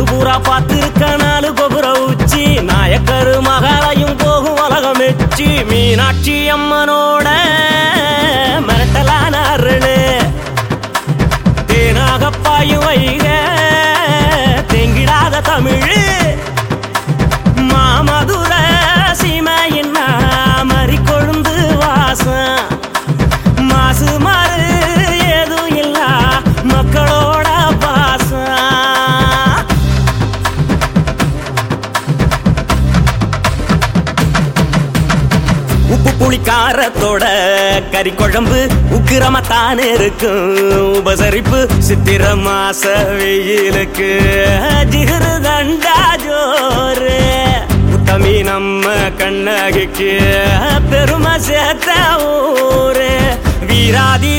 நாடு பூரா பார்த்திருக்க நாலு கோபுர உச்சி. நாயக்கரு மகாலயம் போகும் உலகம் எச்சி மீனாட்சி அம்மனோட உப்பு புளிக்காரத்தோட கறி குழம்பு உக்கிரமத்தான் இருக்கும். உபசரிப்பு சித்திர மாச வெயிலுக்கு ஜிகரு தண்டா ஜோரு உத்தமி நம்ம கண்ணகிக்கு. பெருமை சேர்த்த ஊரு. வீராதி